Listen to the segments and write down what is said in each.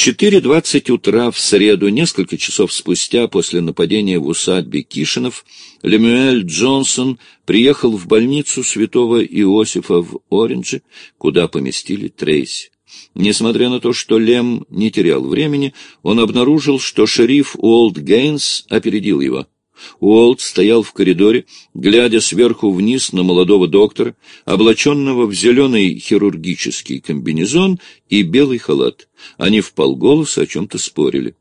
4.20 утра в среду, несколько часов спустя после нападения в усадьбе Кишинов, Лемюэль Джонсон приехал в больницу святого Иосифа в Ориндже, куда поместили Трейси. Несмотря на то, что Лем не терял времени, он обнаружил, что шериф Уолт Гейнс опередил его. Уолт стоял в коридоре, глядя сверху вниз на молодого доктора, облаченного в зеленый хирургический комбинезон и белый халат. Они вполголоса о чем-то спорили.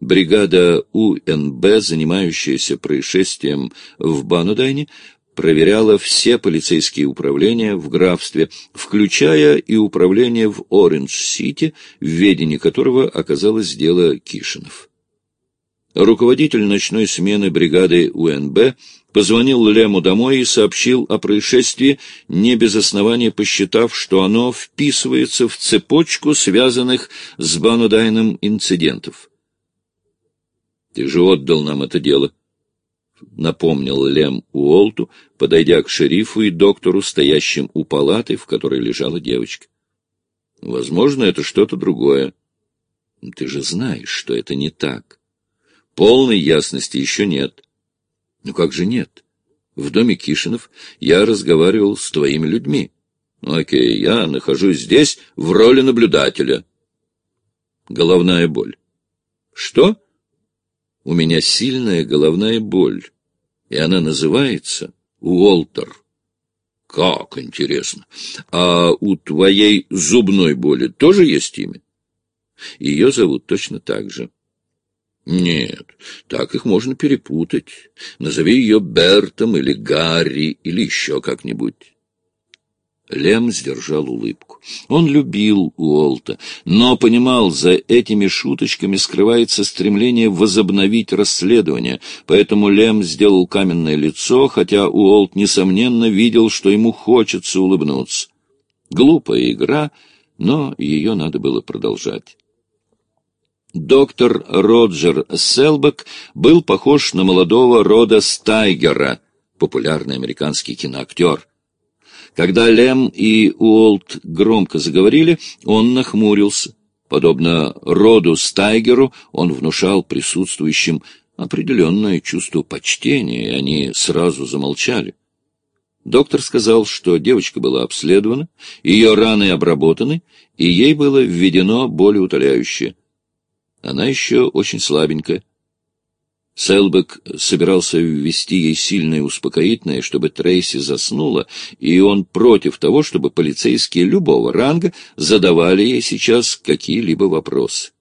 Бригада УНБ, занимающаяся происшествием в Банудайне, проверяла все полицейские управления в графстве, включая и управление в Ориндж-Сити, в ведении которого оказалось дело Кишинов. Руководитель ночной смены бригады УНБ позвонил Лему домой и сообщил о происшествии, не без основания посчитав, что оно вписывается в цепочку связанных с Банудайном инцидентов. «Ты же отдал нам это дело», — напомнил Лем Уолту, подойдя к шерифу и доктору, стоящим у палаты, в которой лежала девочка. «Возможно, это что-то другое». «Ты же знаешь, что это не так». Полной ясности еще нет. Ну как же нет? В доме Кишинов я разговаривал с твоими людьми. Ну, окей, я нахожусь здесь в роли наблюдателя. Головная боль. Что? У меня сильная головная боль, и она называется Уолтер. Как интересно. А у твоей зубной боли тоже есть имя? Ее зовут точно так же. Нет, так их можно перепутать. Назови ее Бертом или Гарри или еще как-нибудь. Лем сдержал улыбку. Он любил Уолта, но понимал, за этими шуточками скрывается стремление возобновить расследование, поэтому Лем сделал каменное лицо, хотя Уолт, несомненно, видел, что ему хочется улыбнуться. Глупая игра, но ее надо было продолжать. Доктор Роджер Селбек был похож на молодого рода Стайгера, популярный американский киноактер. Когда Лем и Уолт громко заговорили, он нахмурился. Подобно роду Стайгеру, он внушал присутствующим определенное чувство почтения, и они сразу замолчали. Доктор сказал, что девочка была обследована, ее раны обработаны, и ей было введено болеутоляющее. Она еще очень слабенькая. Селбек собирался ввести ей сильное успокоительное, чтобы Трейси заснула, и он против того, чтобы полицейские любого ранга задавали ей сейчас какие-либо вопросы.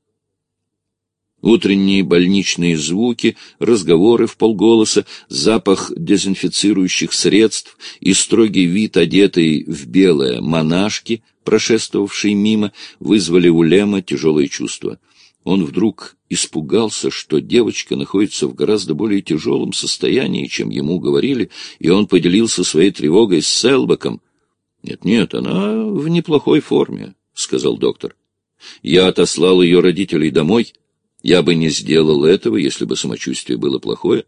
Утренние больничные звуки, разговоры в полголоса, запах дезинфицирующих средств и строгий вид, одетой в белое монашки, прошествовавшей мимо, вызвали у Лема тяжелые чувства — он вдруг испугался, что девочка находится в гораздо более тяжелом состоянии, чем ему говорили, и он поделился своей тревогой с Селбаком. «Нет-нет, она в неплохой форме», — сказал доктор. «Я отослал ее родителей домой. Я бы не сделал этого, если бы самочувствие было плохое.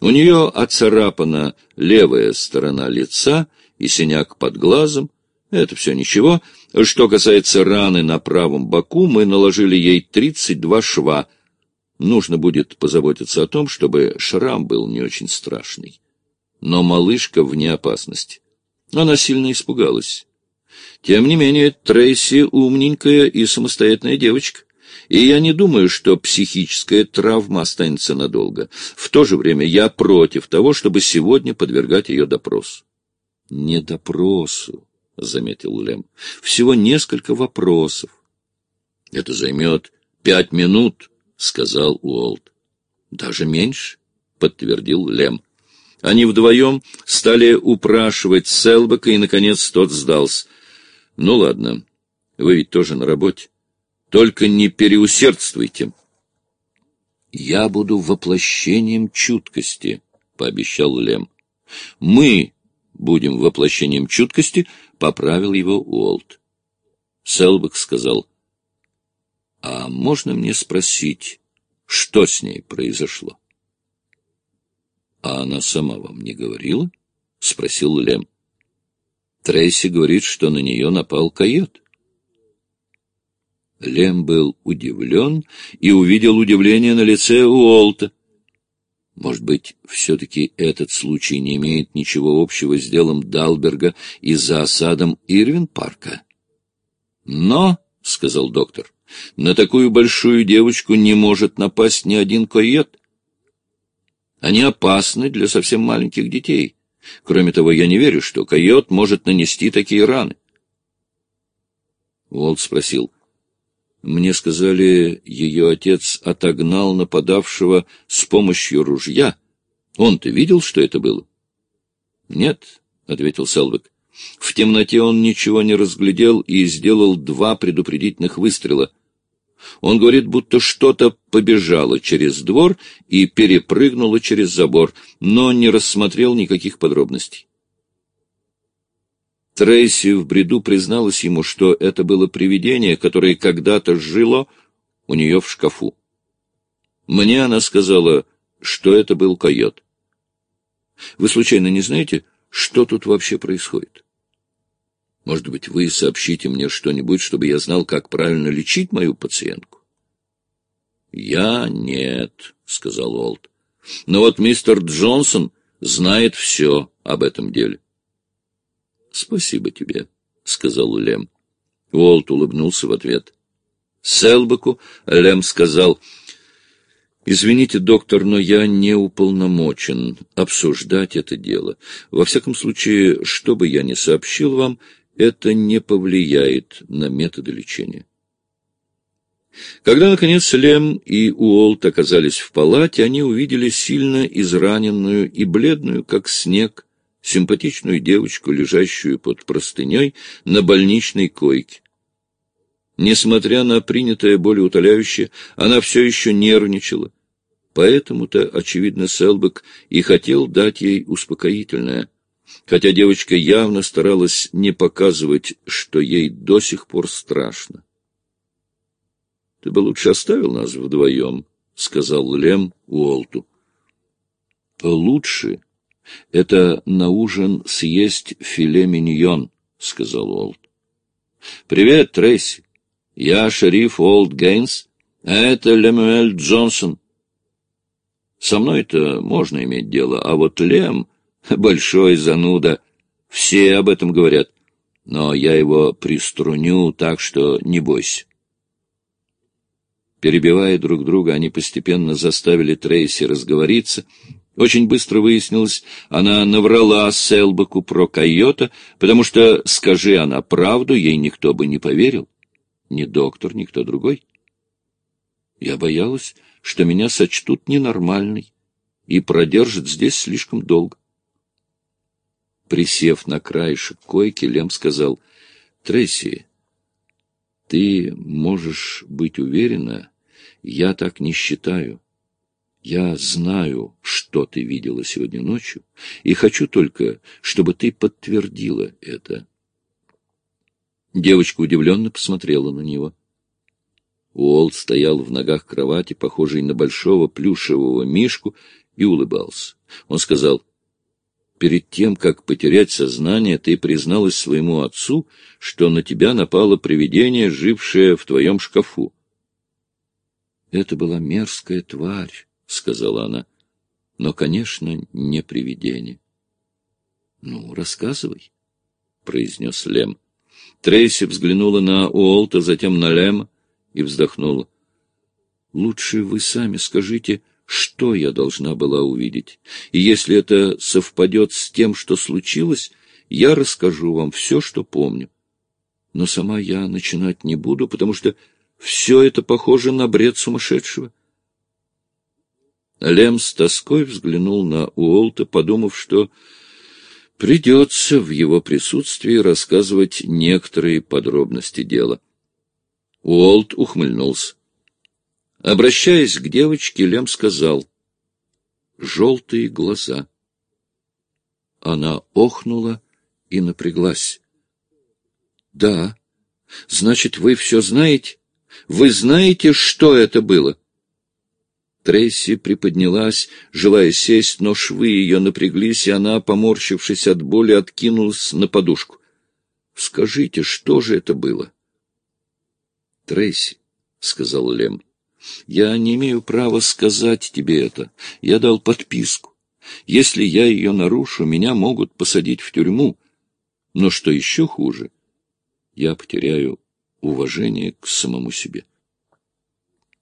У нее оцарапана левая сторона лица и синяк под глазом, это все ничего. Что касается раны на правом боку, мы наложили ей 32 шва. Нужно будет позаботиться о том, чтобы шрам был не очень страшный. Но малышка вне опасности. Она сильно испугалась. Тем не менее, Трейси умненькая и самостоятельная девочка. И я не думаю, что психическая травма останется надолго. В то же время я против того, чтобы сегодня подвергать ее допросу. Не допросу, — заметил Лем. — Всего несколько вопросов. — Это займет пять минут, — сказал Уолт. — Даже меньше, — подтвердил Лем. Они вдвоем стали упрашивать Селбека, и, наконец, тот сдался. — Ну, ладно, вы ведь тоже на работе. Только не переусердствуйте. — Я буду воплощением чуткости, — пообещал Лем. — Мы будем воплощением чуткости, — поправил его Уолт. Селбек сказал, — А можно мне спросить, что с ней произошло? — А она сама вам не говорила? — спросил Лем. Трейси говорит, что на нее напал койот. Лем был удивлен и увидел удивление на лице Уолта. Может быть, все-таки этот случай не имеет ничего общего с делом Далберга и за осадом Ирвин-парка? Но, — сказал доктор, — на такую большую девочку не может напасть ни один койот. Они опасны для совсем маленьких детей. Кроме того, я не верю, что койот может нанести такие раны. Уолт спросил, мне сказали, ее отец отогнал нападавшего с помощью ружья. Он-то видел, что это было? — Нет, — ответил Селвик. В темноте он ничего не разглядел и сделал два предупредительных выстрела. Он говорит, будто что-то побежало через двор и перепрыгнуло через забор, но не рассмотрел никаких подробностей. Трейси в бреду призналась ему, что это было привидение, которое когда-то жило у нее в шкафу. Мне она сказала, что это был койот. Вы случайно не знаете, что тут вообще происходит? Может быть, вы сообщите мне что-нибудь, чтобы я знал, как правильно лечить мою пациентку? — Я нет, — сказал Олд. — Но вот мистер Джонсон знает все об этом деле. Спасибо тебе, — сказал Лем. Уолт улыбнулся в ответ. Селбеку Лем сказал, — Извините, доктор, но я не уполномочен обсуждать это дело. Во всяком случае, что бы я ни сообщил вам, это не повлияет на методы лечения. Когда, наконец, Лем и Уолт оказались в палате, они увидели сильно израненную и бледную, как снег, симпатичную девочку, лежащую под простыней на больничной койке. Несмотря на принятое болеутоляющее, она все еще нервничала. Поэтому-то, очевидно, Селбек и хотел дать ей успокоительное, хотя девочка явно старалась не показывать, что ей до сих пор страшно. — Ты бы лучше оставил нас вдвоем, — сказал Лем Уолту. — Лучше — Это на ужин съесть филе миньон, — сказал Олд. — Привет, Трейси. Я шериф Олд Гейнс, а это Лемуэль Джонсон. Со мной-то можно иметь дело, а вот Лем — большой зануда. Все об этом говорят. Но я его приструню, так что не бойся. Перебивая друг друга, они постепенно заставили Трейси разговориться — очень быстро выяснилось, она наврала Селбаку про койота, потому что, скажи она правду, ей никто бы не поверил. Ни доктор, никто другой. Я боялась, что меня сочтут ненормальной и продержат здесь слишком долго. Присев на краешек койки, Лем сказал, — Тресси, ты можешь быть уверена, я так не считаю. Я знаю, что ты видела сегодня ночью, и хочу только, чтобы ты подтвердила это. Девочка удивленно посмотрела на него. Уолт стоял в ногах кровати, похожей на большого плюшевого мишку, и улыбался. Он сказал, «Перед тем, как потерять сознание, ты призналась своему отцу, что на тебя напало привидение, жившее в твоем шкафу». Это была мерзкая тварь, — сказала она. — Но, конечно, не привидение. — Ну, рассказывай, — произнес Лем. Трейси взглянула на Уолта, затем на Лема и вздохнула. — Лучше вы сами скажите, что я должна была увидеть. И если это совпадет с тем, что случилось, я расскажу вам все, что помню. Но сама я начинать не буду, потому что все это похоже на бред сумасшедшего. — Лем с тоской взглянул на Уолта, подумав, что придется в его присутствии рассказывать некоторые подробности дела. Уолт ухмыльнулся. Обращаясь к девочке, Лем сказал «Желтые глаза». Она охнула и напряглась. «Да, значит, вы все знаете? Вы знаете, что это было?» Трейси приподнялась, желая сесть, но швы ее напряглись, и она, поморщившись от боли, откинулась на подушку. — Скажите, что же это было? — Трейси, — сказал Лем, — я не имею права сказать тебе это. Я дал подписку. Если я ее нарушу, меня могут посадить в тюрьму. Но что еще хуже, я потеряю уважение к самому себе.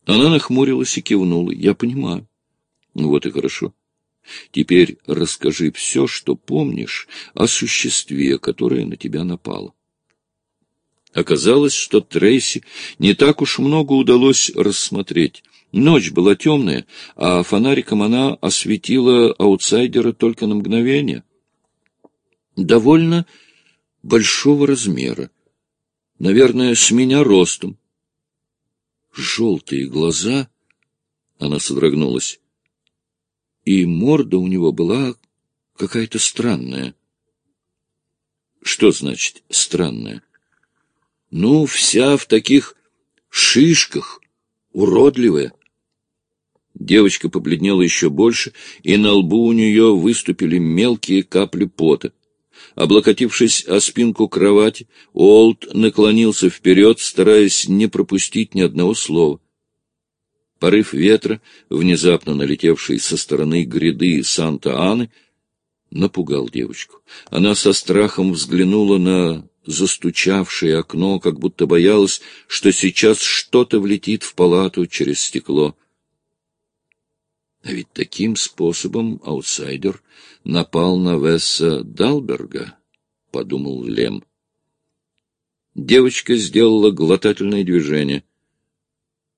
Она нахмурилась и кивнула. Я понимаю. Ну вот и хорошо. Теперь расскажи все, что помнишь о существе, которое на тебя напало. Оказалось, что Трейси не так уж много удалось рассмотреть. Ночь была темная, а фонариком она осветила аутсайдера только на мгновение. Довольно большого размера. Наверное, с меня ростом. Желтые глаза... Она содрогнулась. И морда у него была какая-то странная. Что значит «странная»? Ну, вся в таких шишках, уродливая. Девочка побледнела еще больше, и на лбу у нее выступили мелкие капли пота. Облокотившись о спинку кровати, Олд наклонился вперед, стараясь не пропустить ни одного слова. Порыв ветра, внезапно налетевший со стороны гряды Санта-Аны, напугал девочку. Она со страхом взглянула на застучавшее окно, как будто боялась, что сейчас что-то влетит в палату через стекло. А ведь таким способом аутсайдер напал на Весса Далберга, — подумал Лем. Девочка сделала глотательное движение.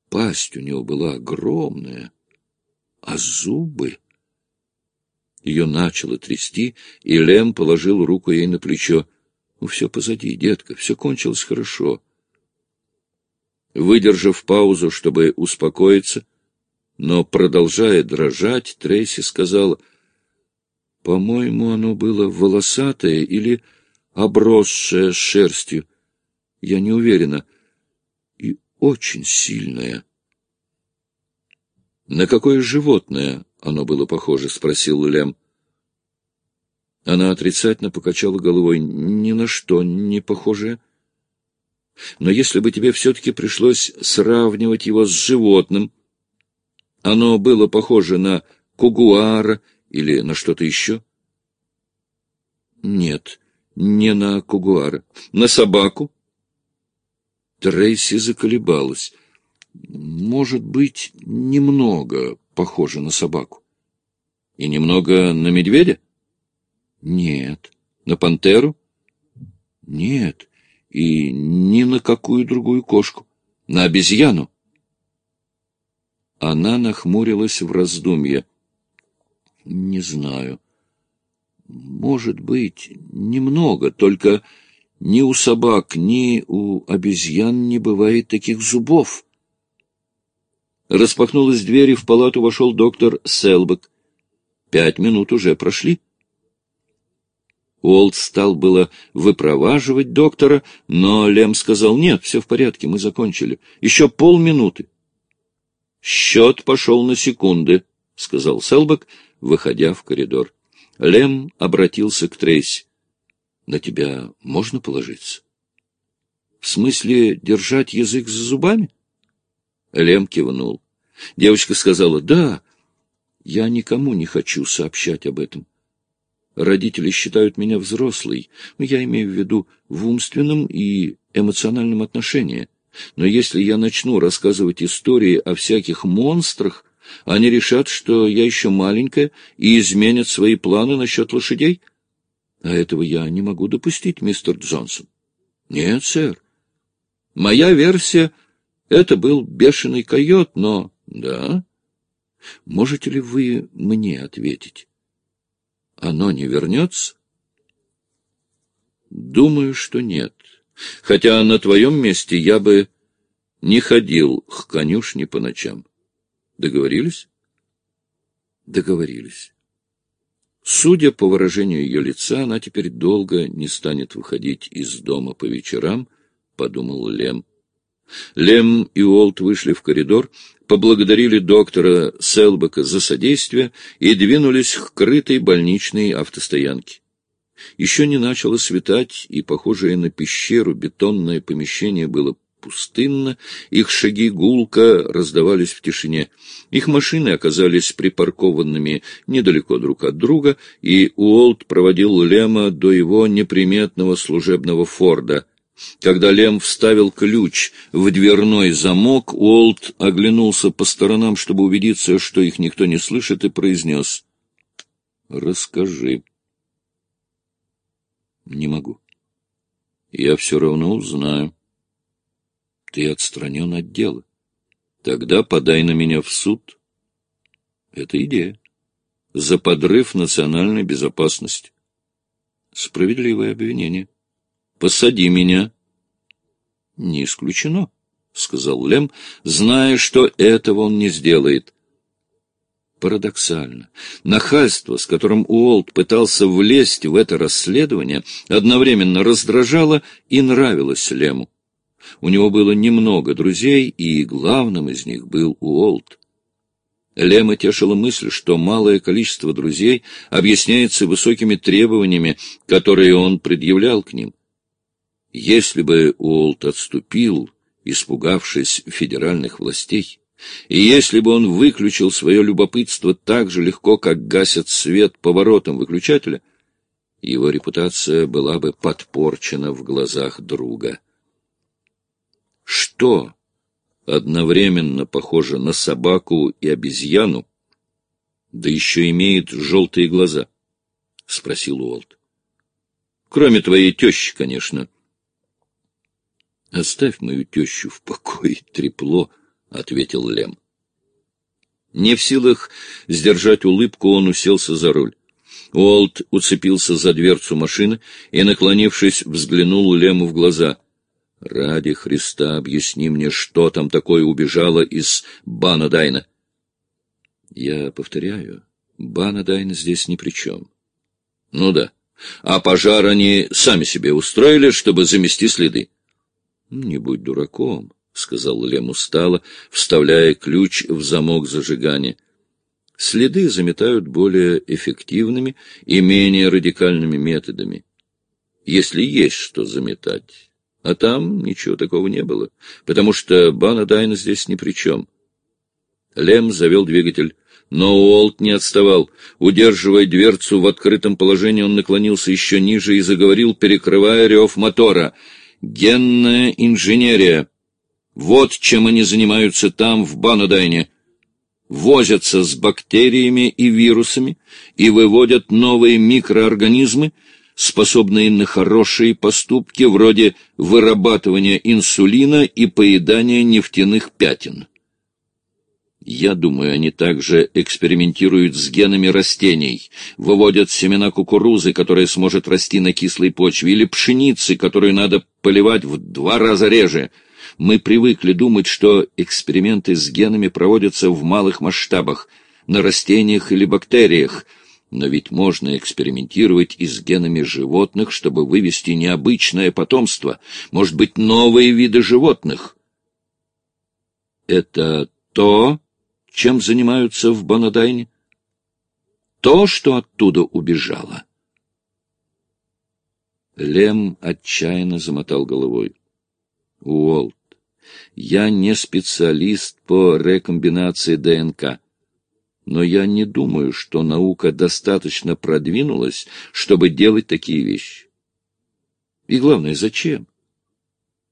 Пасть у него была огромная, а зубы... Ее начало трясти, и Лем положил руку ей на плечо. Ну, все позади, детка, все кончилось хорошо. Выдержав паузу, чтобы успокоиться, но, продолжая дрожать, Трейси сказала, «По-моему, оно было волосатое или обросшее шерстью. Я не уверена. И очень сильное». «На какое животное оно было похоже?» — спросил Лем. Она отрицательно покачала головой. Ни на что не похоже. Но если бы тебе все-таки пришлось сравнивать его с животным, оно было похоже на кугуара или на что-то еще? Нет, не на кугуара. На собаку? Трейси заколебалась. Может быть, немного похоже на собаку. И немного на медведя? Нет. На пантеру? Нет. И ни на какую другую кошку. На обезьяну? Она нахмурилась в раздумье. Не знаю. Может быть, немного, только ни у собак, ни у обезьян не бывает таких зубов. Распахнулась дверь, и в палату вошел доктор Селбек. Пять минут уже прошли. Уолт стал было выпроваживать доктора, но Лем сказал, нет, все в порядке, мы закончили. Еще полминуты. Счет пошел на секунды, — сказал Селбек, выходя в коридор. Лем обратился к Трейси. — На тебя можно положиться? — В смысле держать язык за зубами? Лем кивнул. Девочка сказала, — да, я никому не хочу сообщать об этом. Родители считают меня взрослой, но я имею в виду в умственном и эмоциональном отношении. Но если я начну рассказывать истории о всяких монстрах, они решат, что я еще маленькая, и изменят свои планы насчет лошадей. А этого я не могу допустить, мистер Джонсон. Нет, сэр. Моя версия — это был бешеный койот, но... Да? Можете ли вы мне ответить? оно не вернется? Думаю, что нет. Хотя на твоем месте я бы не ходил к конюшне по ночам. Договорились? Договорились. Судя по выражению ее лица, она теперь долго не станет выходить из дома по вечерам, — подумал Лем. Лем и Уолт вышли в коридор, поблагодарили доктора Селбека за содействие и двинулись к крытой больничной автостоянке. Еще не начало светать, и похожее на пещеру бетонное помещение было пустынно, их шаги гулко раздавались в тишине. Их машины оказались припаркованными недалеко друг от друга, и Уолт проводил Лема до его неприметного служебного Форда. Когда Лем вставил ключ в дверной замок, Уолт оглянулся по сторонам, чтобы убедиться, что их никто не слышит, и произнес «Расскажи». «Не могу». «Я все равно узнаю». «Ты отстранен от дела». Тогда подай на меня в суд. Это идея. За подрыв национальной безопасности. Справедливое обвинение. Посади меня. Не исключено, — сказал Лем, зная, что этого он не сделает. Парадоксально. Нахальство, с которым Уолт пытался влезть в это расследование, одновременно раздражало и нравилось Лему. У него было немного друзей, и главным из них был Уолт. Лема тешила мысль, что малое количество друзей объясняется высокими требованиями, которые он предъявлял к ним. Если бы Уолт отступил, испугавшись федеральных властей, и если бы он выключил свое любопытство так же легко, как гасят свет поворотом выключателя, его репутация была бы подпорчена в глазах друга. Что одновременно похоже на собаку и обезьяну, да еще имеет желтые глаза? — спросил Уолт. — Кроме твоей тещи, конечно. — Оставь мою тещу в покое, трепло, — ответил Лем. Не в силах сдержать улыбку, он уселся за руль. Уолт уцепился за дверцу машины и, наклонившись, взглянул Лему в глаза. Ради Христа объясни мне, что там такое убежало из Банадайна. Я повторяю, Банадайн здесь ни при чем. Ну да. А пожар они сами себе устроили, чтобы замести следы. Не будь дураком, — сказал Лем устало, вставляя ключ в замок зажигания. Следы заметают более эффективными и менее радикальными методами. Если есть что заметать. А там ничего такого не было, потому что Бана Дайна здесь ни при чем. Лем завел двигатель, но Уолт не отставал. Удерживая дверцу в открытом положении, он наклонился еще ниже и заговорил, перекрывая рев мотора. «Генная инженерия. Вот чем они занимаются там, в Банадайне. Возятся с бактериями и вирусами и выводят новые микроорганизмы, способные на хорошие поступки вроде вырабатывания инсулина и поедания нефтяных пятен. Я думаю, они также экспериментируют с генами растений, выводят семена кукурузы, которая сможет расти на кислой почве, или пшеницы, которую надо поливать в два раза реже. Мы привыкли думать, что эксперименты с генами проводятся в малых масштабах, на растениях или бактериях – но ведь можно экспериментировать и с генами животных, чтобы вывести необычное потомство, может быть, новые виды животных. Это то, чем занимаются в Бонадайне? То, что оттуда убежало. Лем отчаянно замотал головой. Уолт, я не специалист по рекомбинации ДНК но я не думаю, что наука достаточно продвинулась, чтобы делать такие вещи. И главное, зачем?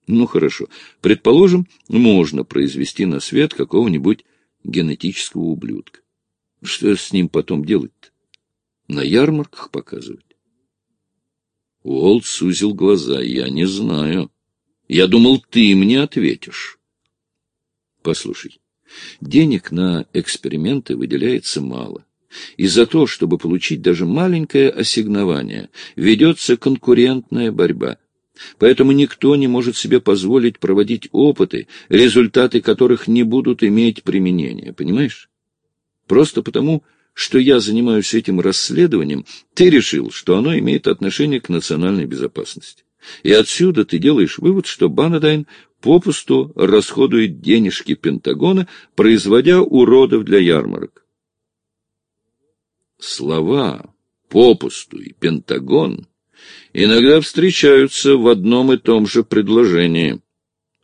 Ну, хорошо. Предположим, можно произвести на свет какого-нибудь генетического ублюдка. Что с ним потом делать-то? На ярмарках показывать? Уолт сузил глаза. Я не знаю. Я думал, ты мне ответишь. Послушай, Денег на эксперименты выделяется мало. И за то, чтобы получить даже маленькое ассигнование, ведется конкурентная борьба. Поэтому никто не может себе позволить проводить опыты, результаты которых не будут иметь применения, понимаешь? Просто потому, что я занимаюсь этим расследованием, ты решил, что оно имеет отношение к национальной безопасности. И отсюда ты делаешь вывод, что Банадайн попусту расходует денежки Пентагона, производя уродов для ярмарок. Слова «попусту» и «Пентагон» иногда встречаются в одном и том же предложении.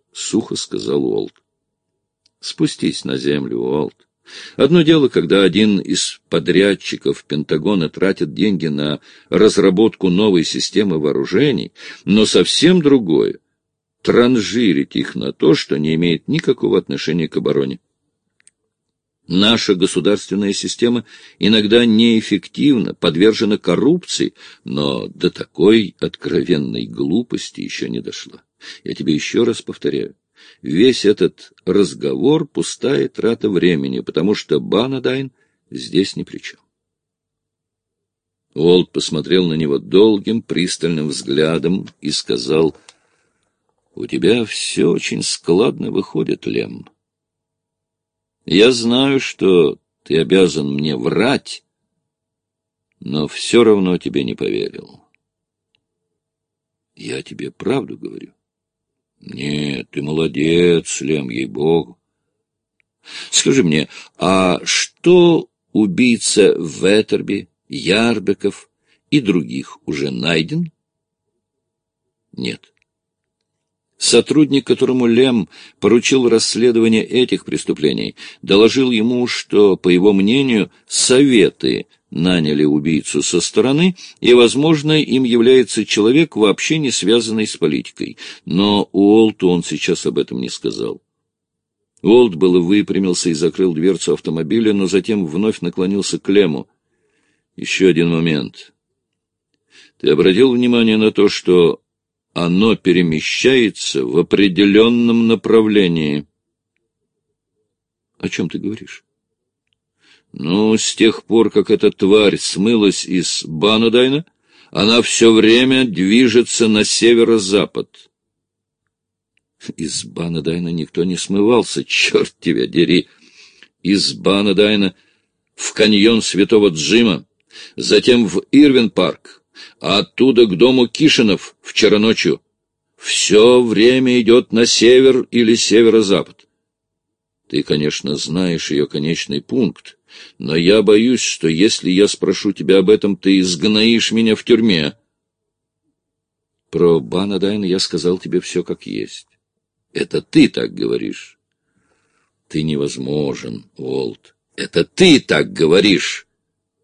— сухо сказал Уолт. Спустись на землю, Уолт. Одно дело, когда один из подрядчиков Пентагона тратит деньги на разработку новой системы вооружений, но совсем другое — транжирить их на то, что не имеет никакого отношения к обороне. Наша государственная система иногда неэффективна, подвержена коррупции, но до такой откровенной глупости еще не дошла. Я тебе еще раз повторяю. Весь этот разговор — пустая трата времени, потому что Банадайн здесь ни при чем. Уолт посмотрел на него долгим, пристальным взглядом и сказал, — У тебя все очень складно выходит, Лем. Я знаю, что ты обязан мне врать, но все равно тебе не поверил. Я тебе правду говорю. Нет, ты молодец, Лем, ей-богу. Скажи мне, а что убийца Веттерби, Ярбеков и других уже найден? Нет. Сотрудник, которому Лем поручил расследование этих преступлений, доложил ему, что, по его мнению, советы наняли убийцу со стороны, и, возможно, им является человек, вообще не связанный с политикой. Но Уолту он сейчас об этом не сказал. Уолт было выпрямился и закрыл дверцу автомобиля, но затем вновь наклонился к Лему. «Еще один момент. Ты обратил внимание на то, что оно перемещается в определенном направлении. — О чем ты говоришь? — Ну, с тех пор, как эта тварь смылась из Банудайна, она все время движется на северо-запад. Из Банадайна никто не смывался, черт тебя дери. Из Банадайна в каньон Святого Джима, затем в Ирвин-парк, а оттуда к дому Кишинов вчера ночью. Все время идет на север или северо-запад. Ты, конечно, знаешь ее конечный пункт, но я боюсь, что если я спрошу тебя об этом, ты изгноишь меня в тюрьме. Про Банадайн я сказал тебе все как есть. Это ты так говоришь. Ты невозможен, Уолт. Это ты так говоришь.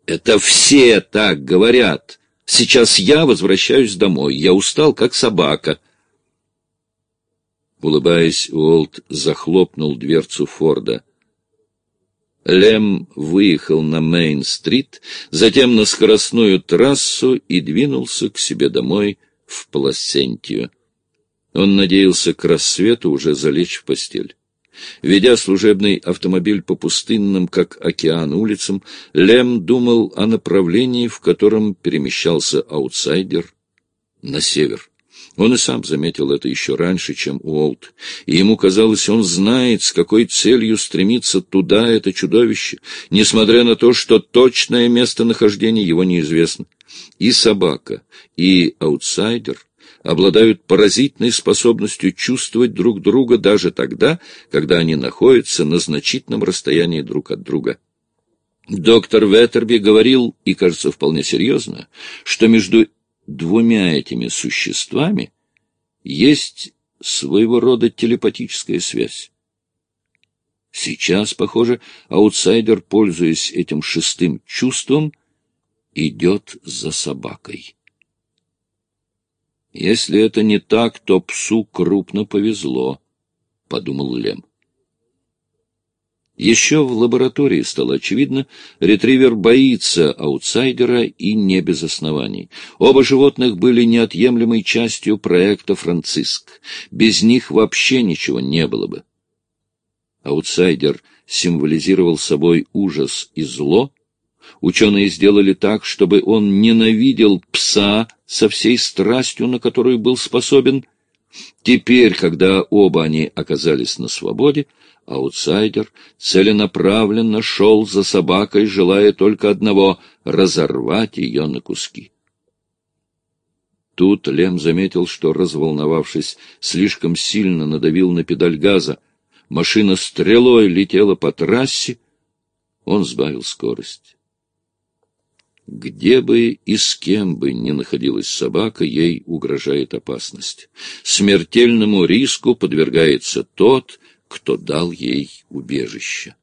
Это все так говорят. Сейчас я возвращаюсь домой. Я устал, как собака. Улыбаясь, Уолт захлопнул дверцу Форда. Лем выехал на Мейн-стрит, затем на скоростную трассу и двинулся к себе домой в Пласентию. Он надеялся к рассвету уже залечь в постель. Ведя служебный автомобиль по пустынным, как океан, улицам, Лем думал о направлении, в котором перемещался аутсайдер на север. Он и сам заметил это еще раньше, чем Уолт, и ему казалось, он знает, с какой целью стремится туда это чудовище, несмотря на то, что точное местонахождение его неизвестно. И собака, и аутсайдер обладают поразительной способностью чувствовать друг друга даже тогда, когда они находятся на значительном расстоянии друг от друга. Доктор Веттерби говорил, и, кажется, вполне серьезно, что между двумя этими существами есть своего рода телепатическая связь. Сейчас, похоже, аутсайдер, пользуясь этим шестым чувством, идет за собакой. Если это не так, то псу крупно повезло, — подумал Лем. Еще в лаборатории стало очевидно, ретривер боится аутсайдера и не без оснований. Оба животных были неотъемлемой частью проекта «Франциск». Без них вообще ничего не было бы. Аутсайдер символизировал собой ужас и зло, Ученые сделали так, чтобы он ненавидел пса со всей страстью, на которую был способен. Теперь, когда оба они оказались на свободе, аутсайдер целенаправленно шел за собакой, желая только одного — разорвать ее на куски. Тут Лем заметил, что, разволновавшись, слишком сильно надавил на педаль газа. Машина стрелой летела по трассе. Он сбавил скорость. Где бы и с кем бы ни находилась собака, ей угрожает опасность. Смертельному риску подвергается тот, кто дал ей убежище.